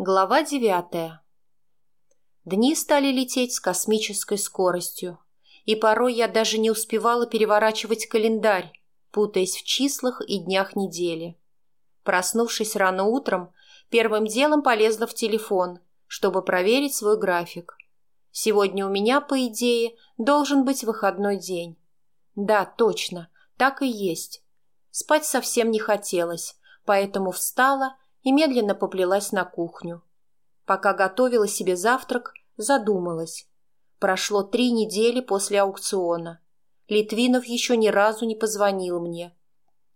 Глава девятая. Дни стали лететь с космической скоростью, и порой я даже не успевала переворачивать календарь, путаясь в числах и днях недели. Проснувшись рано утром, первым делом полезла в телефон, чтобы проверить свой график. Сегодня у меня, по идее, должен быть выходной день. Да, точно, так и есть. Спать совсем не хотелось, поэтому встала и медленно поплелась на кухню. Пока готовила себе завтрак, задумалась. Прошло три недели после аукциона. Литвинов еще ни разу не позвонил мне.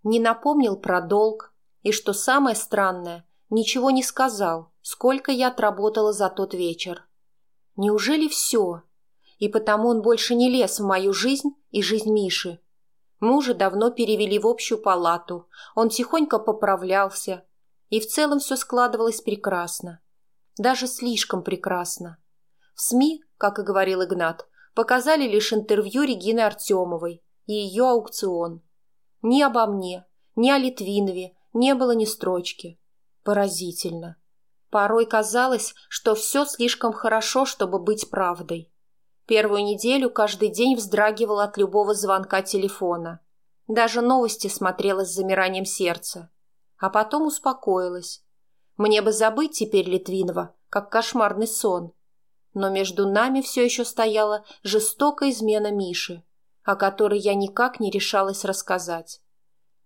Не напомнил про долг и, что самое странное, ничего не сказал, сколько я отработала за тот вечер. Неужели все? И потому он больше не лез в мою жизнь и жизнь Миши. Мужа давно перевели в общую палату, он тихонько поправлялся, и в целом все складывалось прекрасно. Даже слишком прекрасно. В СМИ, как и говорил Игнат, показали лишь интервью Регины Артемовой и ее аукцион. Ни обо мне, ни о Литвинове не было ни строчки. Поразительно. Порой казалось, что все слишком хорошо, чтобы быть правдой. Первую неделю каждый день вздрагивала от любого звонка телефона. Даже новости смотрела с замиранием сердца а потом успокоилась. Мне бы забыть теперь Литвинова, как кошмарный сон. Но между нами все еще стояла жестокая измена Миши, о которой я никак не решалась рассказать.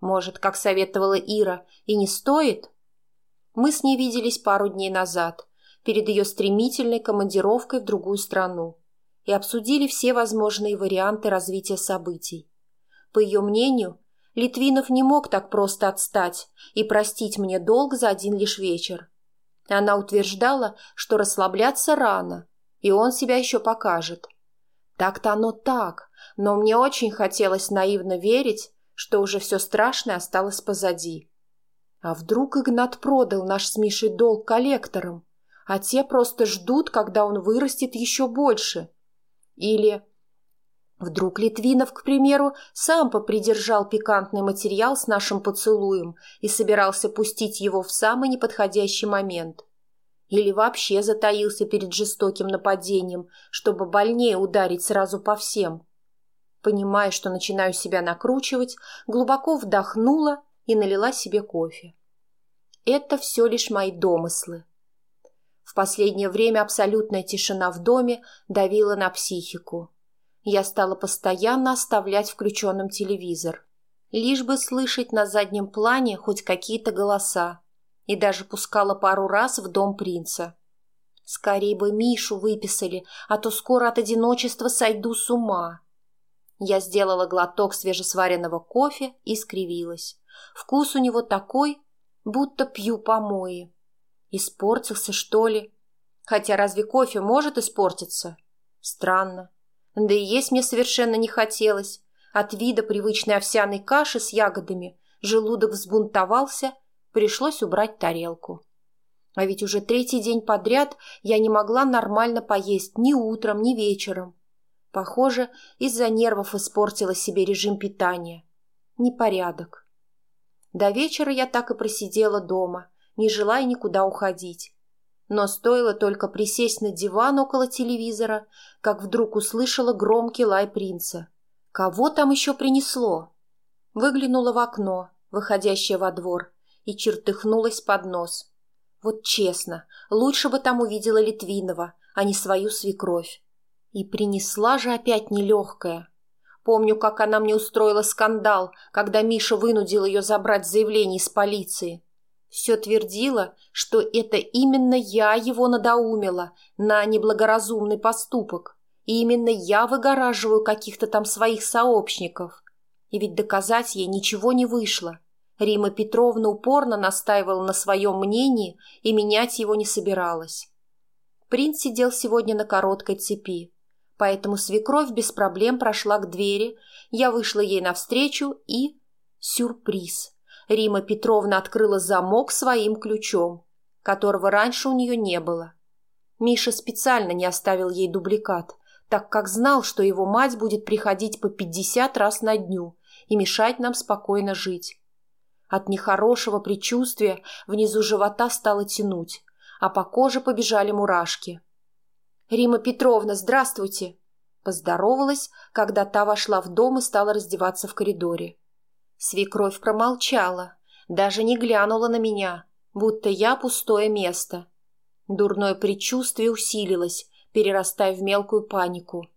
Может, как советовала Ира, и не стоит? Мы с ней виделись пару дней назад, перед ее стремительной командировкой в другую страну, и обсудили все возможные варианты развития событий. По ее мнению, Литвинов не мог так просто отстать и простить мне долг за один лишь вечер. Она утверждала, что расслабляться рано, и он себя еще покажет. Так-то оно так, но мне очень хотелось наивно верить, что уже все страшное осталось позади. А вдруг Игнат продал наш с Мишей долг коллекторам, а те просто ждут, когда он вырастет еще больше? Или Вдруг Литвинов, к примеру, сам попридержал пикантный материал с нашим поцелуем и собирался пустить его в самый неподходящий момент. Или вообще затаился перед жестоким нападением, чтобы больнее ударить сразу по всем. Понимая, что начинаю себя накручивать, глубоко вдохнула и налила себе кофе. Это все лишь мои домыслы. В последнее время абсолютная тишина в доме давила на психику я стала постоянно оставлять включенным телевизор, лишь бы слышать на заднем плане хоть какие-то голоса, и даже пускала пару раз в дом принца. Скорее бы Мишу выписали, а то скоро от одиночества сойду с ума. Я сделала глоток свежесваренного кофе и скривилась. Вкус у него такой, будто пью помои. Испортился, что ли? Хотя разве кофе может испортиться? Странно. Да и есть мне совершенно не хотелось. От вида привычной овсяной каши с ягодами желудок взбунтовался, пришлось убрать тарелку. А ведь уже третий день подряд я не могла нормально поесть ни утром, ни вечером. Похоже, из-за нервов испортила себе режим питания. Непорядок. До вечера я так и просидела дома, не желая никуда уходить. Но стоило только присесть на диван около телевизора, как вдруг услышала громкий лай принца. Кого там еще принесло? Выглянула в окно, выходящее во двор, и чертыхнулась под нос. Вот честно, лучше бы там увидела Литвинова, а не свою свекровь. И принесла же опять нелегкая. Помню, как она мне устроила скандал, когда Миша вынудил ее забрать заявление из полиции. Все твердила, что это именно я его надоумила на неблагоразумный поступок, и именно я выгораживаю каких-то там своих сообщников. И ведь доказать ей ничего не вышло. Рима Петровна упорно настаивала на своем мнении и менять его не собиралась. Принц сидел сегодня на короткой цепи, поэтому свекровь без проблем прошла к двери, я вышла ей навстречу и... Сюрприз! Рима Петровна открыла замок своим ключом, которого раньше у нее не было. Миша специально не оставил ей дубликат, так как знал, что его мать будет приходить по пятьдесят раз на дню и мешать нам спокойно жить. От нехорошего предчувствия внизу живота стало тянуть, а по коже побежали мурашки. «Рима Петровна, здравствуйте!» Поздоровалась, когда та вошла в дом и стала раздеваться в коридоре. Свекровь промолчала, даже не глянула на меня, будто я пустое место. Дурное предчувствие усилилось, перерастая в мелкую панику.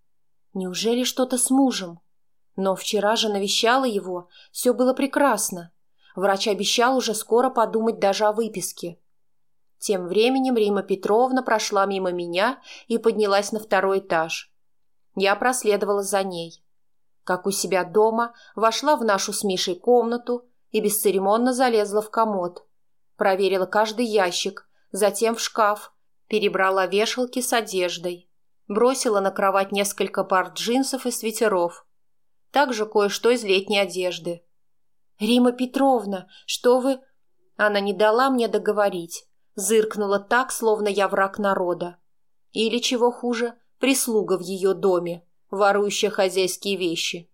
Неужели что-то с мужем? Но вчера же навещала его, все было прекрасно. Врач обещал уже скоро подумать даже о выписке. Тем временем Рима Петровна прошла мимо меня и поднялась на второй этаж. Я проследовала за ней. Как у себя дома, вошла в нашу с Мишей комнату и бесцеремонно залезла в комод. Проверила каждый ящик, затем в шкаф, перебрала вешалки с одеждой. Бросила на кровать несколько пар джинсов и свитеров. Также кое-что из летней одежды. «Рима Петровна, что вы...» Она не дала мне договорить. Зыркнула так, словно я враг народа. Или, чего хуже, прислуга в ее доме, ворующая хозяйские вещи.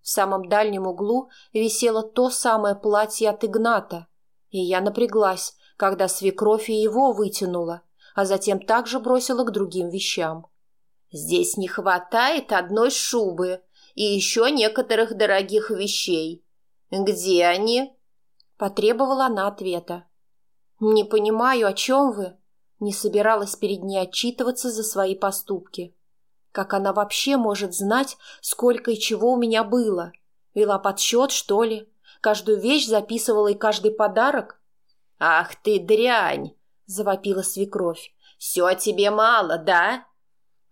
В самом дальнем углу висело то самое платье от Игната, и я напряглась, когда свекровь и его вытянула, а затем также бросила к другим вещам. «Здесь не хватает одной шубы и еще некоторых дорогих вещей. Где они?» Потребовала она ответа. «Не понимаю, о чем вы?» Не собиралась перед ней отчитываться за свои поступки. Как она вообще может знать, сколько и чего у меня было? Вела подсчет, что ли? Каждую вещь записывала и каждый подарок? «Ах ты дрянь!» — завопила свекровь. «Все тебе мало, да?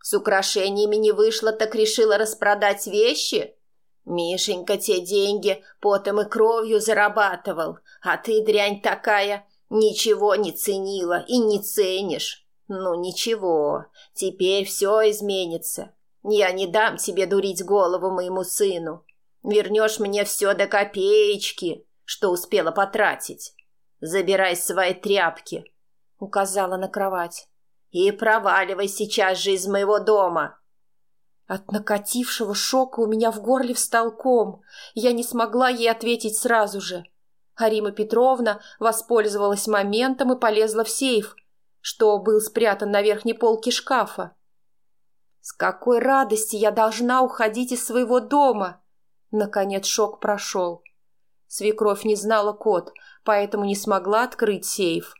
С украшениями не вышло, так решила распродать вещи? Мишенька те деньги потом и кровью зарабатывал, а ты, дрянь такая, Ничего не ценила и не ценишь. Ну ничего, теперь все изменится. Я не дам тебе дурить голову моему сыну. Вернешь мне все до копеечки, что успела потратить. Забирай свои тряпки, — указала на кровать. И проваливай сейчас же из моего дома. От накатившего шока у меня в горле встал ком. Я не смогла ей ответить сразу же. Арима Петровна воспользовалась моментом и полезла в сейф, что был спрятан на верхней полке шкафа. С какой радости я должна уходить из своего дома? Наконец шок прошел. Свекровь не знала код, поэтому не смогла открыть сейф.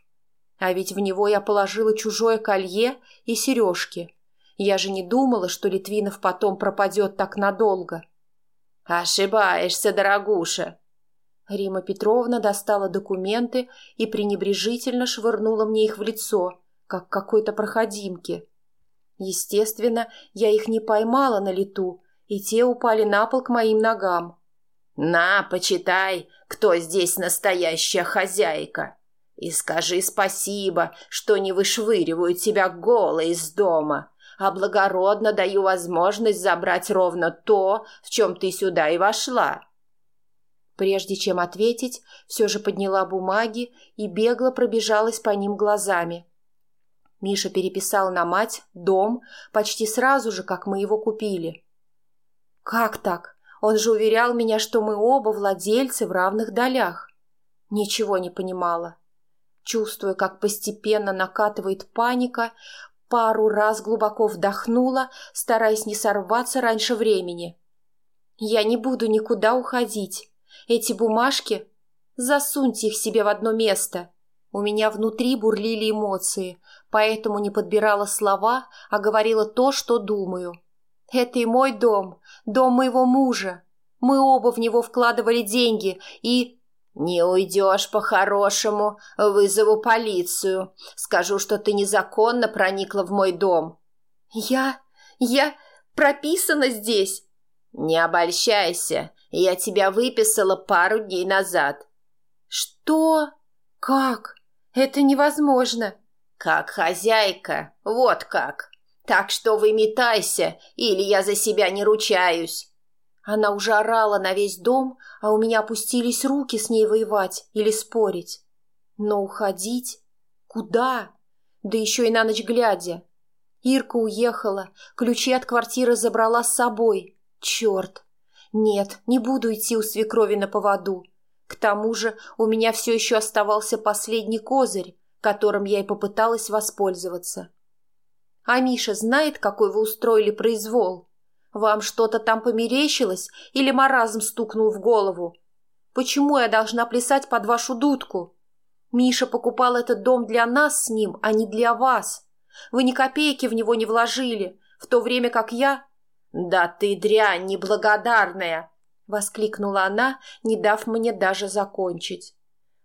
А ведь в него я положила чужое колье и сережки. Я же не думала, что Литвинов потом пропадет так надолго. «Ошибаешься, дорогуша», Рима Петровна достала документы и пренебрежительно швырнула мне их в лицо, как какой-то проходимке. Естественно, я их не поймала на лету, и те упали на пол к моим ногам. «На, почитай, кто здесь настоящая хозяйка, и скажи спасибо, что не вышвыриваю тебя голой из дома, а благородно даю возможность забрать ровно то, в чем ты сюда и вошла». Прежде чем ответить, все же подняла бумаги и бегло пробежалась по ним глазами. Миша переписал на мать дом почти сразу же, как мы его купили. «Как так? Он же уверял меня, что мы оба владельцы в равных долях». Ничего не понимала. Чувствуя, как постепенно накатывает паника, пару раз глубоко вдохнула, стараясь не сорваться раньше времени. «Я не буду никуда уходить. Эти бумажки... Засуньте их себе в одно место. У меня внутри бурлили эмоции, поэтому не подбирала слова, а говорила то, что думаю. Это и мой дом, дом моего мужа. Мы оба в него вкладывали деньги и... «Не уйдешь по-хорошему, вызову полицию. Скажу, что ты незаконно проникла в мой дом». «Я... я прописана здесь?» «Не обольщайся. Я тебя выписала пару дней назад». «Что? Как? Это невозможно». «Как хозяйка, вот как. Так что выметайся, или я за себя не ручаюсь». Она уже орала на весь дом, а у меня опустились руки с ней воевать или спорить. Но уходить? Куда? Да еще и на ночь глядя. Ирка уехала, ключи от квартиры забрала с собой. Черт! Нет, не буду идти у свекрови на поводу. К тому же у меня все еще оставался последний козырь, которым я и попыталась воспользоваться. А Миша знает, какой вы устроили произвол? Вам что-то там померещилось или маразм стукнул в голову? Почему я должна плясать под вашу дудку? Миша покупал этот дом для нас с ним, а не для вас. Вы ни копейки в него не вложили, в то время как я... «Да ты дрянь неблагодарная!» — воскликнула она, не дав мне даже закончить.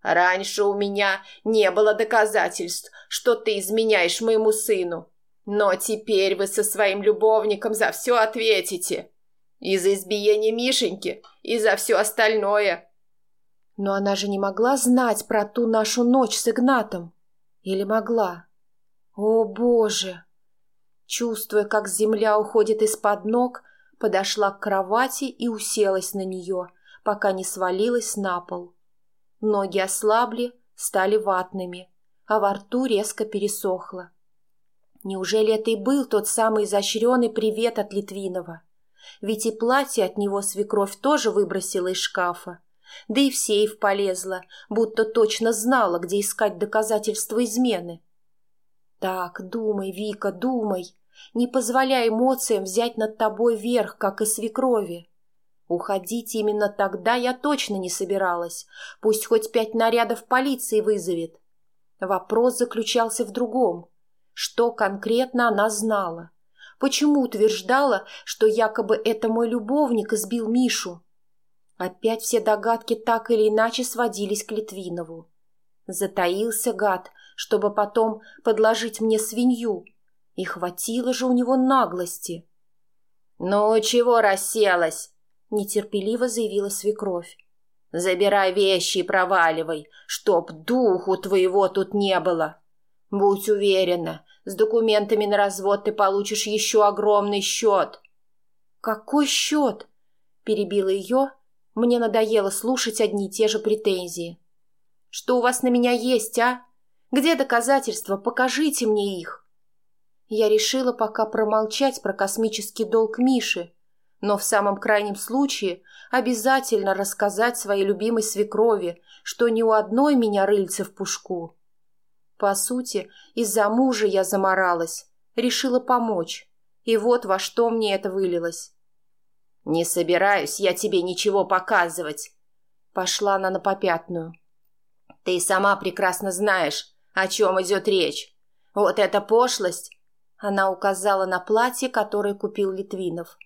«Раньше у меня не было доказательств, что ты изменяешь моему сыну. Но теперь вы со своим любовником за все ответите. И за избиение Мишеньки, и за все остальное». Но она же не могла знать про ту нашу ночь с Игнатом. Или могла? О, Боже! Чувствуя, как земля уходит из-под ног, подошла к кровати и уселась на нее, пока не свалилась на пол. Ноги ослабли, стали ватными, а во рту резко пересохло. Неужели это и был тот самый изощренный привет от Литвинова? Ведь и платье от него свекровь тоже выбросила из шкафа. Да и в сейф полезла, будто точно знала, где искать доказательства измены. Так, думай, Вика, думай. Не позволяй эмоциям взять над тобой верх, как и свекрови. Уходить именно тогда я точно не собиралась. Пусть хоть пять нарядов полиции вызовет. Вопрос заключался в другом. Что конкретно она знала? Почему утверждала, что якобы это мой любовник избил Мишу? Опять все догадки так или иначе сводились к Литвинову. Затаился гад, чтобы потом подложить мне свинью. И хватило же у него наглости. «Ну, чего расселась?» — нетерпеливо заявила свекровь. «Забирай вещи и проваливай, чтоб духу твоего тут не было. Будь уверена, с документами на развод ты получишь еще огромный счет». «Какой счет?» — перебила ее. Мне надоело слушать одни и те же претензии. «Что у вас на меня есть, а? Где доказательства? Покажите мне их». Я решила пока промолчать про космический долг Миши, но в самом крайнем случае обязательно рассказать своей любимой свекрови, что ни у одной меня рыльце в пушку. По сути, из-за мужа я заморалась, решила помочь, и вот во что мне это вылилось. «Не собираюсь я тебе ничего показывать», — пошла она на попятную. «Ты сама прекрасно знаешь, о чем идет речь. Вот эта пошлость...» Она указала на платье, которое купил Литвинов.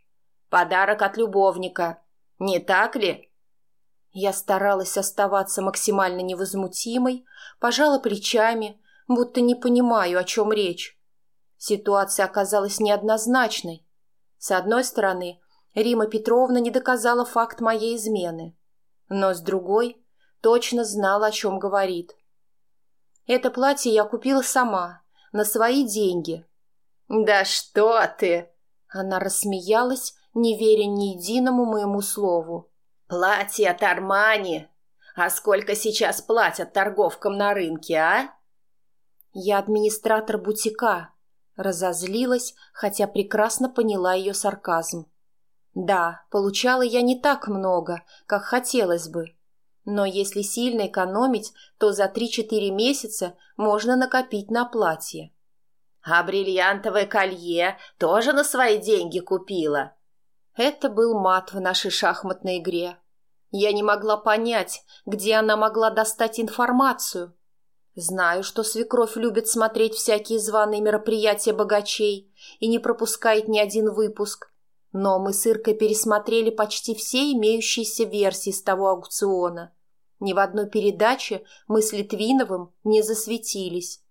Подарок от любовника. Не так ли? Я старалась оставаться максимально невозмутимой, пожала плечами, будто не понимаю, о чем речь. Ситуация оказалась неоднозначной. С одной стороны, Рима Петровна не доказала факт моей измены, но с другой точно знала, о чем говорит. Это платье я купила сама, на свои деньги. «Да что ты!» Она рассмеялась, не веря ни единому моему слову. «Платье от Армани! А сколько сейчас платят торговкам на рынке, а?» «Я администратор бутика», — разозлилась, хотя прекрасно поняла ее сарказм. «Да, получала я не так много, как хотелось бы. Но если сильно экономить, то за три-четыре месяца можно накопить на платье». «А бриллиантовое колье тоже на свои деньги купила?» Это был мат в нашей шахматной игре. Я не могла понять, где она могла достать информацию. Знаю, что свекровь любит смотреть всякие званые мероприятия богачей и не пропускает ни один выпуск. Но мы с Иркой пересмотрели почти все имеющиеся версии с того аукциона. Ни в одной передаче мы с Литвиновым не засветились.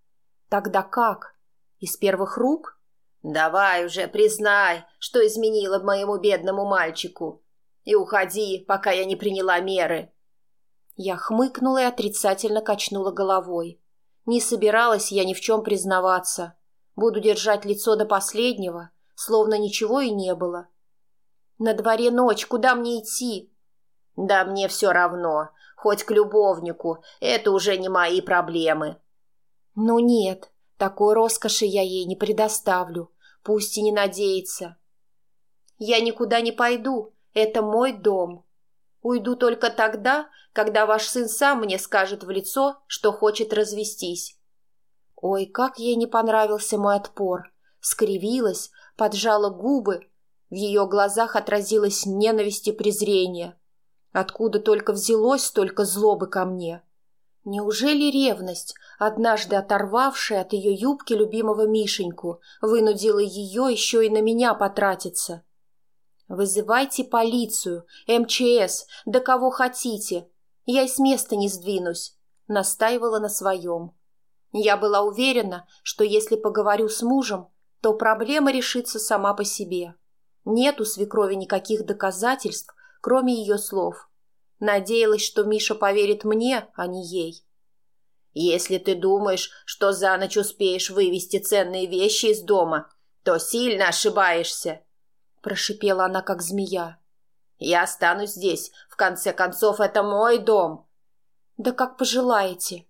Тогда как? Из первых рук? «Давай уже признай, что изменила моему бедному мальчику. И уходи, пока я не приняла меры». Я хмыкнула и отрицательно качнула головой. Не собиралась я ни в чем признаваться. Буду держать лицо до последнего, словно ничего и не было. «На дворе ночь, куда мне идти?» «Да мне все равно, хоть к любовнику, это уже не мои проблемы». «Ну нет, такой роскоши я ей не предоставлю, пусть и не надеется. Я никуда не пойду, это мой дом. Уйду только тогда, когда ваш сын сам мне скажет в лицо, что хочет развестись. Ой, как ей не понравился мой отпор. Скривилась, поджала губы. В ее глазах отразилась ненависть и презрение. Откуда только взялось столько злобы ко мне? Неужели ревность, однажды оторвавшая от ее юбки любимого Мишеньку, вынудила ее еще и на меня потратиться? «Вызывайте полицию, МЧС, да кого хотите. Я и с места не сдвинусь», — настаивала на своем. Я была уверена, что если поговорю с мужем, то проблема решится сама по себе. Нет у свекрови никаких доказательств, кроме ее слов. Надеялась, что Миша поверит мне, а не ей. «Если ты думаешь, что за ночь успеешь вывести ценные вещи из дома, то сильно ошибаешься», — прошипела она, как змея. «Я останусь здесь. В конце концов, это мой дом». «Да как пожелаете»,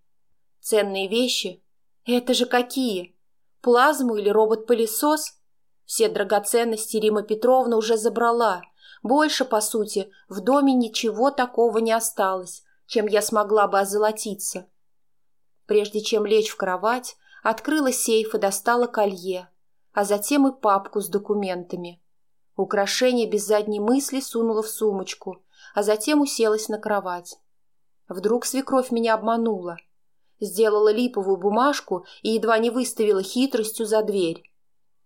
Ценные вещи? Это же какие? Плазму или робот-пылесос? Все драгоценности Рима Петровна уже забрала. Больше, по сути, в доме ничего такого не осталось, чем я смогла бы озолотиться. Прежде чем лечь в кровать, открыла сейф и достала колье, а затем и папку с документами. Украшение без задней мысли сунула в сумочку, а затем уселась на кровать. Вдруг свекровь меня обманула — сделала липовую бумажку и едва не выставила хитростью за дверь.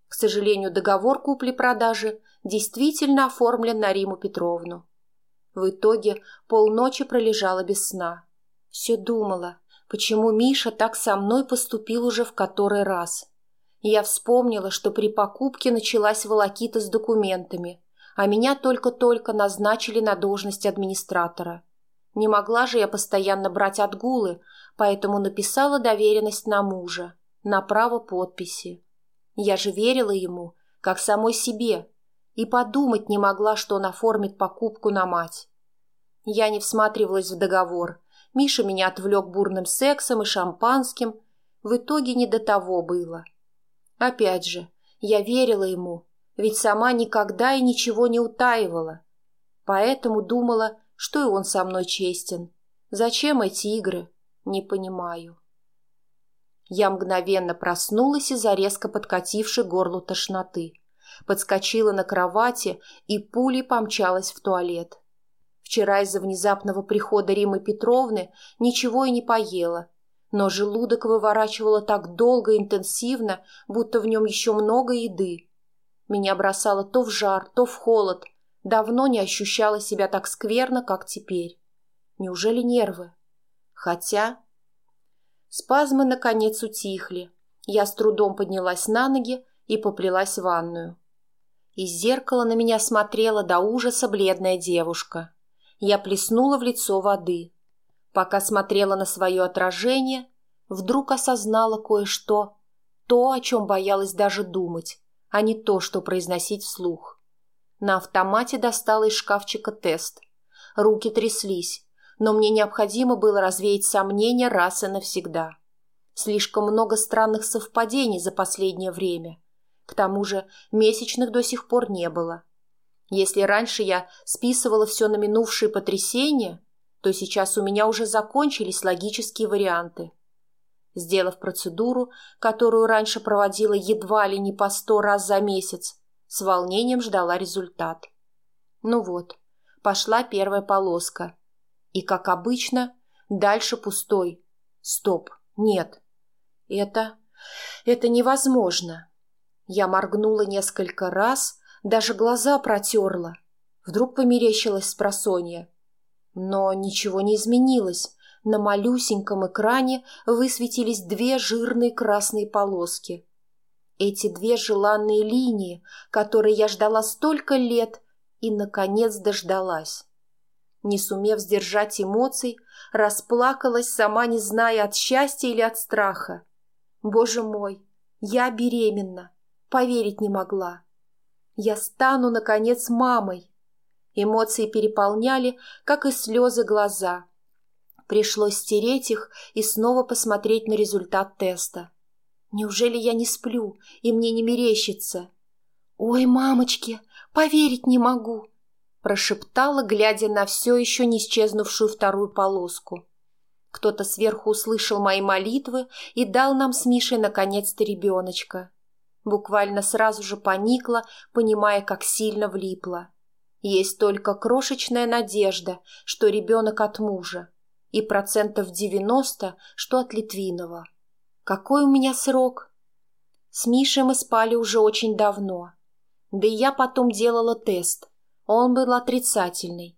К сожалению, договор купли-продажи действительно оформлен на Риму Петровну. В итоге полночи пролежала без сна. Все думала, почему Миша так со мной поступил уже в который раз. Я вспомнила, что при покупке началась волокита с документами, а меня только-только назначили на должность администратора. Не могла же я постоянно брать отгулы, поэтому написала доверенность на мужа, на право подписи. Я же верила ему, как самой себе, и подумать не могла, что он оформит покупку на мать. Я не всматривалась в договор. Миша меня отвлек бурным сексом и шампанским. В итоге не до того было. Опять же, я верила ему, ведь сама никогда и ничего не утаивала. Поэтому думала, что и он со мной честен. Зачем эти игры? Не понимаю. Я мгновенно проснулась из-за резко подкатившей горлу тошноты. Подскочила на кровати и пулей помчалась в туалет. Вчера из-за внезапного прихода Римы Петровны ничего и не поела, но желудок выворачивало так долго и интенсивно, будто в нем еще много еды. Меня бросало то в жар, то в холод. Давно не ощущала себя так скверно, как теперь. Неужели нервы? Хотя... Спазмы, наконец, утихли. Я с трудом поднялась на ноги и поплелась в ванную. Из зеркала на меня смотрела до ужаса бледная девушка. Я плеснула в лицо воды. Пока смотрела на свое отражение, вдруг осознала кое-что, то, о чем боялась даже думать, а не то, что произносить вслух. На автомате достала из шкафчика тест. Руки тряслись, но мне необходимо было развеять сомнения раз и навсегда. Слишком много странных совпадений за последнее время. К тому же месячных до сих пор не было. Если раньше я списывала все на минувшие потрясения, то сейчас у меня уже закончились логические варианты. Сделав процедуру, которую раньше проводила едва ли не по сто раз за месяц, с волнением ждала результат. Ну вот, пошла первая полоска – и, как обычно, дальше пустой. Стоп, нет. Это... это невозможно. Я моргнула несколько раз, даже глаза протерла. Вдруг померещилась спросонья. Но ничего не изменилось. На малюсеньком экране высветились две жирные красные полоски. Эти две желанные линии, которые я ждала столько лет и, наконец, дождалась. Не сумев сдержать эмоций, расплакалась, сама не зная от счастья или от страха. Боже мой, я беременна, поверить не могла. Я стану, наконец, мамой. Эмоции переполняли, как и слезы глаза. Пришлось стереть их и снова посмотреть на результат теста. Неужели я не сплю, и мне не мерещится? Ой, мамочки, поверить не могу прошептала, глядя на все еще не исчезнувшую вторую полоску. Кто-то сверху услышал мои молитвы и дал нам с Мишей наконец-то ребеночка. Буквально сразу же поникла, понимая, как сильно влипла. Есть только крошечная надежда, что ребенок от мужа, и процентов девяносто, что от Литвинова. Какой у меня срок? С Мишей мы спали уже очень давно. Да и я потом делала тест. Он был отрицательный.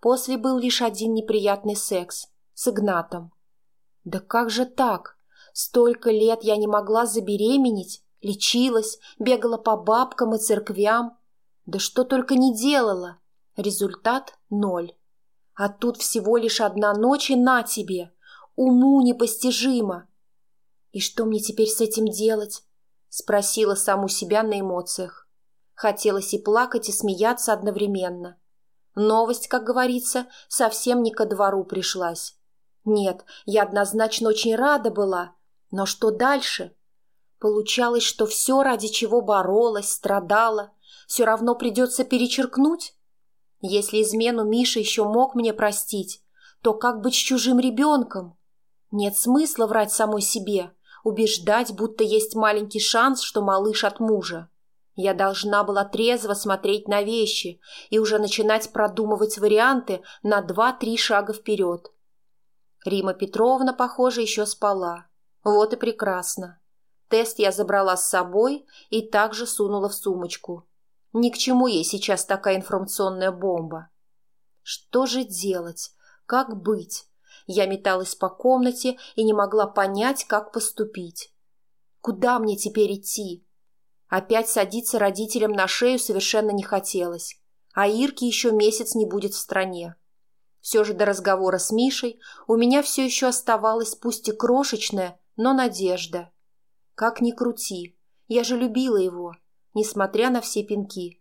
После был лишь один неприятный секс с Игнатом. Да как же так? Столько лет я не могла забеременеть, лечилась, бегала по бабкам и церквям. Да что только не делала. Результат — ноль. А тут всего лишь одна ночь и на тебе. Уму непостижимо. И что мне теперь с этим делать? Спросила саму себя на эмоциях. Хотелось и плакать, и смеяться одновременно. Новость, как говорится, совсем не ко двору пришлась. Нет, я однозначно очень рада была. Но что дальше? Получалось, что все, ради чего боролась, страдала, все равно придется перечеркнуть? Если измену Миша еще мог мне простить, то как быть с чужим ребенком? Нет смысла врать самой себе, убеждать, будто есть маленький шанс, что малыш от мужа. Я должна была трезво смотреть на вещи и уже начинать продумывать варианты на два-три шага вперед. Рима Петровна, похоже, еще спала. Вот и прекрасно. Тест я забрала с собой и также сунула в сумочку. Ни к чему ей сейчас такая информационная бомба. Что же делать? Как быть? Я металась по комнате и не могла понять, как поступить. Куда мне теперь идти? Опять садиться родителям на шею совершенно не хотелось. А Ирки еще месяц не будет в стране. Все же до разговора с Мишей у меня все еще оставалась пусть и крошечная, но надежда. Как ни крути, я же любила его несмотря на все пинки.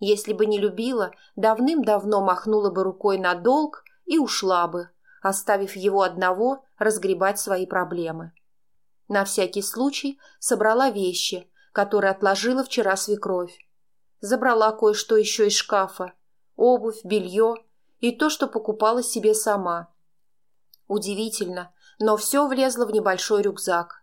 Если бы не любила, давным-давно махнула бы рукой на долг и ушла бы, оставив его одного разгребать свои проблемы. На всякий случай собрала вещи, которые отложила вчера свекровь. Забрала кое-что еще из шкафа, обувь, белье и то, что покупала себе сама. Удивительно, но все влезло в небольшой рюкзак.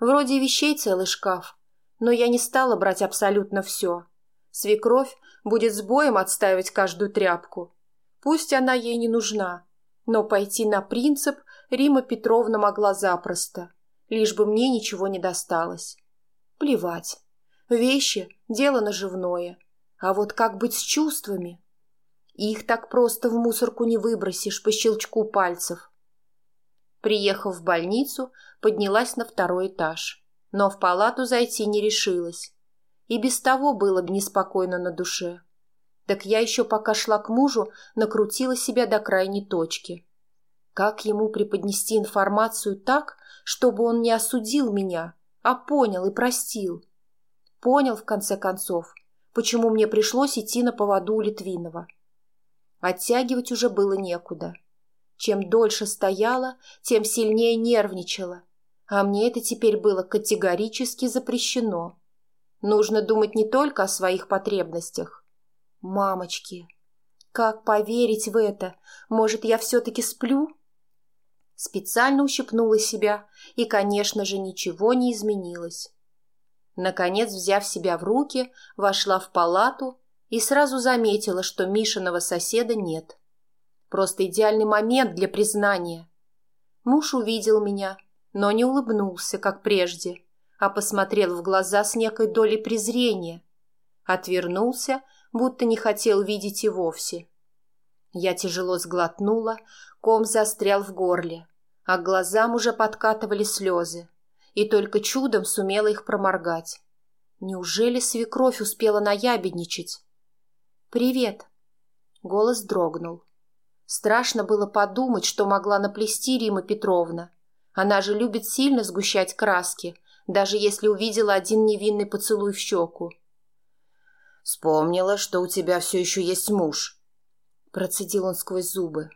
Вроде вещей целый шкаф, но я не стала брать абсолютно все. Свекровь будет с боем отставить каждую тряпку. Пусть она ей не нужна, но пойти на принцип Рима Петровна могла запросто, лишь бы мне ничего не досталось. Плевать. Вещи – дело наживное. А вот как быть с чувствами? Их так просто в мусорку не выбросишь по щелчку пальцев. Приехав в больницу, поднялась на второй этаж но в палату зайти не решилась. И без того было бы неспокойно на душе. Так я еще пока шла к мужу, накрутила себя до крайней точки. Как ему преподнести информацию так, чтобы он не осудил меня, а понял и простил? Понял, в конце концов, почему мне пришлось идти на поводу у Литвинова. Оттягивать уже было некуда. Чем дольше стояла, тем сильнее нервничала а мне это теперь было категорически запрещено. Нужно думать не только о своих потребностях. Мамочки, как поверить в это? Может, я все-таки сплю? Специально ущипнула себя, и, конечно же, ничего не изменилось. Наконец, взяв себя в руки, вошла в палату и сразу заметила, что Мишиного соседа нет. Просто идеальный момент для признания. Муж увидел меня, но не улыбнулся, как прежде, а посмотрел в глаза с некой долей презрения. Отвернулся, будто не хотел видеть и вовсе. Я тяжело сглотнула, ком застрял в горле, а к глазам уже подкатывали слезы, и только чудом сумела их проморгать. Неужели свекровь успела наябедничать? «Привет!» Голос дрогнул. Страшно было подумать, что могла наплести Рима Петровна, она же любит сильно сгущать краски, даже если увидела один невинный поцелуй в щеку. «Вспомнила, что у тебя все еще есть муж», — процедил он сквозь зубы.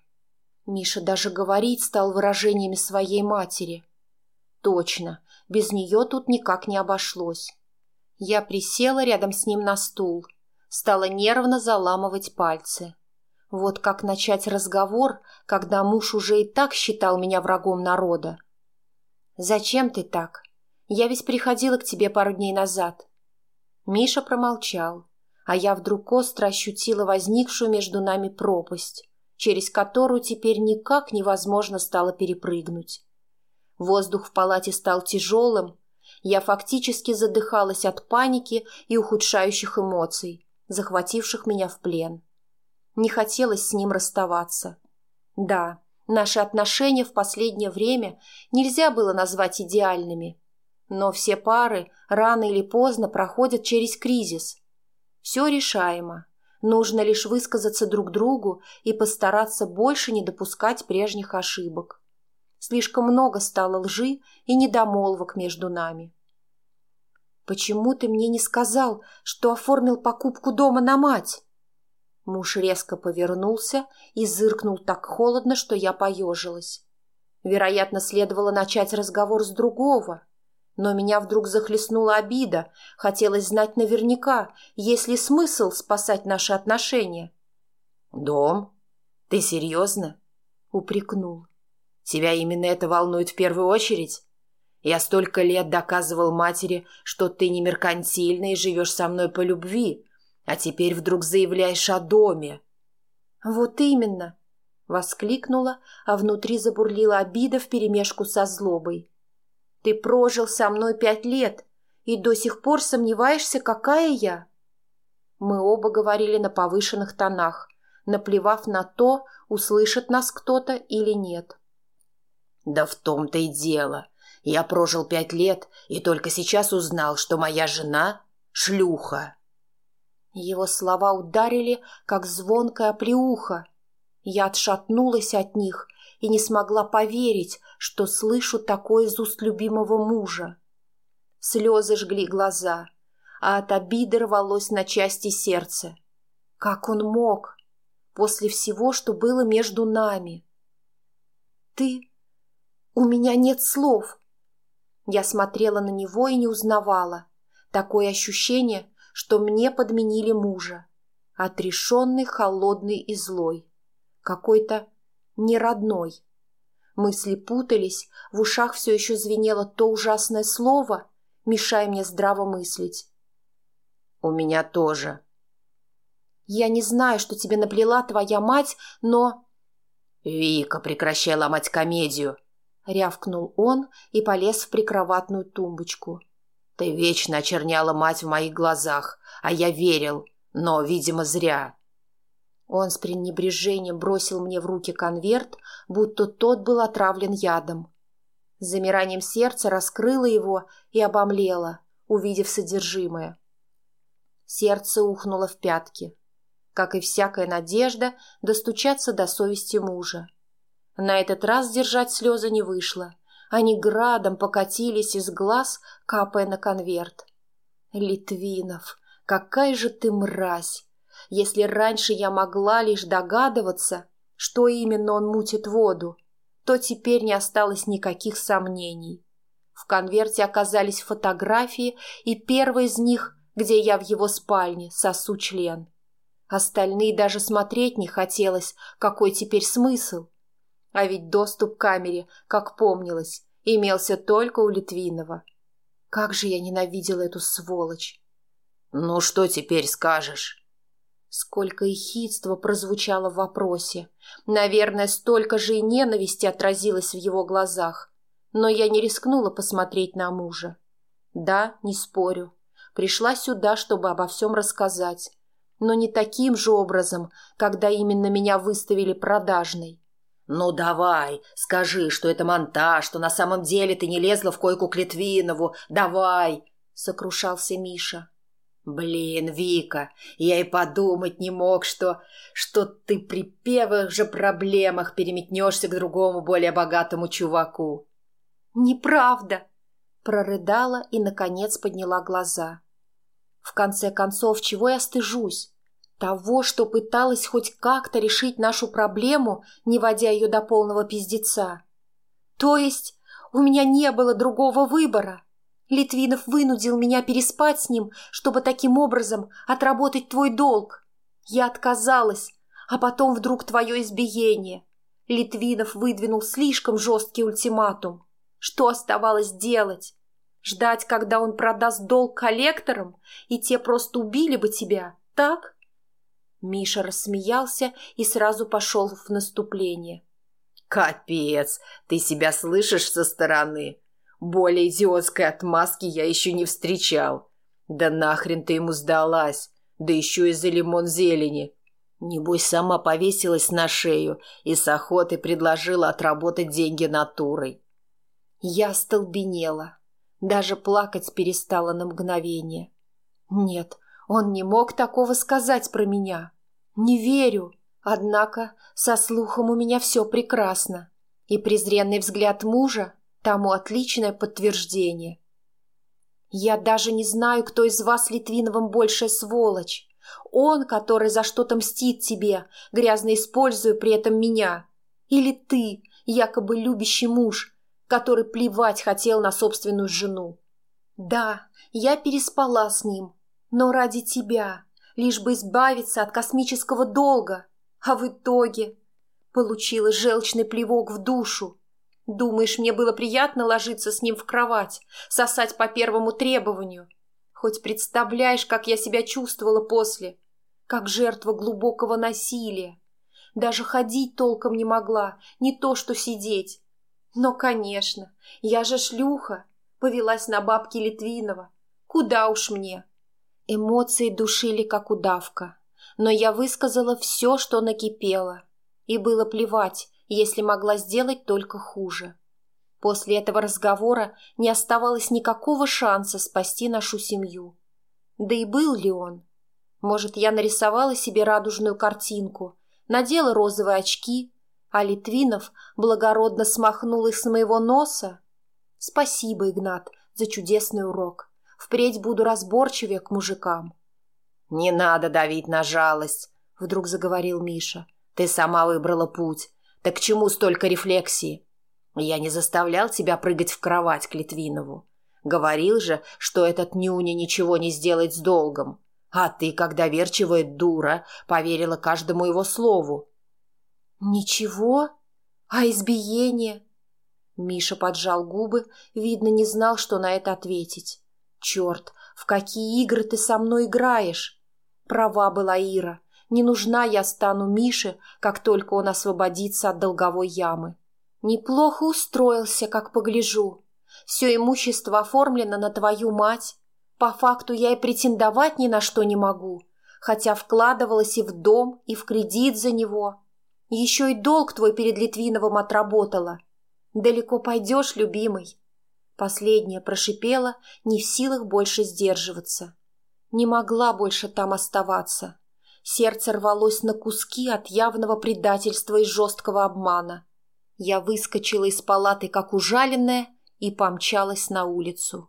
Миша даже говорить стал выражениями своей матери. «Точно, без нее тут никак не обошлось». Я присела рядом с ним на стул, стала нервно заламывать пальцы. Вот как начать разговор, когда муж уже и так считал меня врагом народа? «Зачем ты так? Я ведь приходила к тебе пару дней назад». Миша промолчал, а я вдруг остро ощутила возникшую между нами пропасть, через которую теперь никак невозможно стало перепрыгнуть. Воздух в палате стал тяжелым, я фактически задыхалась от паники и ухудшающих эмоций, захвативших меня в плен. Не хотелось с ним расставаться. Да, наши отношения в последнее время нельзя было назвать идеальными, но все пары рано или поздно проходят через кризис. Все решаемо. Нужно лишь высказаться друг другу и постараться больше не допускать прежних ошибок. Слишком много стало лжи и недомолвок между нами. «Почему ты мне не сказал, что оформил покупку дома на мать?» Муж резко повернулся и зыркнул так холодно, что я поежилась. Вероятно, следовало начать разговор с другого. Но меня вдруг захлестнула обида. Хотелось знать наверняка, есть ли смысл спасать наши отношения. «Дом? Ты серьезно?» — упрекнул. Тебя именно это волнует в первую очередь? Я столько лет доказывал матери, что ты не меркантильный и живешь со мной по любви, а теперь вдруг заявляешь о доме. Вот именно, воскликнула, а внутри забурлила обида вперемешку со злобой. Ты прожил со мной пять лет и до сих пор сомневаешься, какая я? Мы оба говорили на повышенных тонах, наплевав на то, услышит нас кто-то или нет. Да в том-то и дело. Я прожил пять лет и только сейчас узнал, что моя жена — шлюха. Его слова ударили, как звонкая плеуха. Я отшатнулась от них и не смогла поверить, что слышу такое из уст любимого мужа. Слезы жгли глаза, а от обиды рвалось на части сердце. Как он мог? После всего, что было между нами. Ты у меня нет слов. Я смотрела на него и не узнавала. Такое ощущение, что мне подменили мужа. Отрешенный, холодный и злой. Какой-то неродной. Мысли путались, в ушах все еще звенело то ужасное слово, мешая мне здраво мыслить. «У меня тоже». «Я не знаю, что тебе наплела твоя мать, но...» «Вика, прекращай ломать комедию!» — рявкнул он и полез в прикроватную тумбочку. «Ты вечно очерняла мать в моих глазах, а я верил, но, видимо, зря». Он с пренебрежением бросил мне в руки конверт, будто тот был отравлен ядом. С замиранием сердца раскрыла его и обомлела, увидев содержимое. Сердце ухнуло в пятки. Как и всякая надежда, достучаться до совести мужа. На этот раз держать слезы не вышло. Они градом покатились из глаз, капая на конверт. «Литвинов, какая же ты мразь! Если раньше я могла лишь догадываться, что именно он мутит воду, то теперь не осталось никаких сомнений. В конверте оказались фотографии, и первая из них, где я в его спальне, сосу член. Остальные даже смотреть не хотелось, какой теперь смысл. А ведь доступ к камере, как помнилось, имелся только у Литвинова. Как же я ненавидела эту сволочь! «Ну что теперь скажешь?» Сколько ехидства прозвучало в вопросе. Наверное, столько же и ненависти отразилось в его глазах. Но я не рискнула посмотреть на мужа. Да, не спорю. Пришла сюда, чтобы обо всем рассказать. Но не таким же образом, когда именно меня выставили продажной. «Ну давай, скажи, что это монтаж, что на самом деле ты не лезла в койку к Литвинову. Давай!» — сокрушался Миша. «Блин, Вика, я и подумать не мог, что... что ты при первых же проблемах переметнешься к другому, более богатому чуваку». «Неправда!» — прорыдала и, наконец, подняла глаза. «В конце концов, чего я стыжусь? Того, что пыталась хоть как-то решить нашу проблему, не водя ее до полного пиздеца. То есть у меня не было другого выбора. Литвинов вынудил меня переспать с ним, чтобы таким образом отработать твой долг. Я отказалась, А потом вдруг твое избиение. Литвинов выдвинул слишком жесткий ультиматум. Что оставалось делать? Ждать, когда он продаст долг коллекторам, и те просто убили бы тебя, так? Миша рассмеялся и сразу пошел в наступление. «Капец! Ты себя слышишь со стороны? Более идиотской отмазки я еще не встречал. Да нахрен ты ему сдалась? Да еще из-за лимон зелени. Небось, сама повесилась на шею и с охотой предложила отработать деньги натурой». Я столбенела. Даже плакать перестала на мгновение. Нет, он не мог такого сказать про меня. Не верю. Однако со слухом у меня все прекрасно. И презренный взгляд мужа тому отличное подтверждение. Я даже не знаю, кто из вас Литвиновым больше сволочь. Он, который за что-то мстит тебе, грязно используя при этом меня. Или ты, якобы любящий муж, который плевать хотел на собственную жену. Да, я переспала с ним, но ради тебя, лишь бы избавиться от космического долга. А в итоге получила желчный плевок в душу. Думаешь, мне было приятно ложиться с ним в кровать, сосать по первому требованию? Хоть представляешь, как я себя чувствовала после, как жертва глубокого насилия. Даже ходить толком не могла, не то что сидеть. Но, конечно, я же шлюха, повелась на бабки Литвинова. Куда уж мне? Эмоции душили, как удавка. Но я высказала все, что накипело. И было плевать, если могла сделать только хуже. После этого разговора не оставалось никакого шанса спасти нашу семью. Да и был ли он? Может, я нарисовала себе радужную картинку, надела розовые очки, а Литвинов благородно смахнул их с моего носа? Спасибо, Игнат, за чудесный урок. Впредь буду разборчивее к мужикам. «Не надо давить на жалость», — вдруг заговорил Миша. «Ты сама выбрала путь. Так к чему столько рефлексии? Я не заставлял тебя прыгать в кровать к Литвинову. Говорил же, что этот нюня ничего не сделает с долгом. А ты, когда доверчивая дура, поверила каждому его слову». «Ничего? А избиение?» Миша поджал губы, видно, не знал, что на это ответить. Черт, в какие игры ты со мной играешь? Права была Ира. Не нужна я стану Мише, как только он освободится от долговой ямы. Неплохо устроился, как погляжу. Все имущество оформлено на твою мать. По факту я и претендовать ни на что не могу, хотя вкладывалась и в дом, и в кредит за него. Еще и долг твой перед Литвиновым отработала. Далеко пойдешь, любимый. Последняя прошипела, не в силах больше сдерживаться. Не могла больше там оставаться. Сердце рвалось на куски от явного предательства и жесткого обмана. Я выскочила из палаты, как ужаленная, и помчалась на улицу.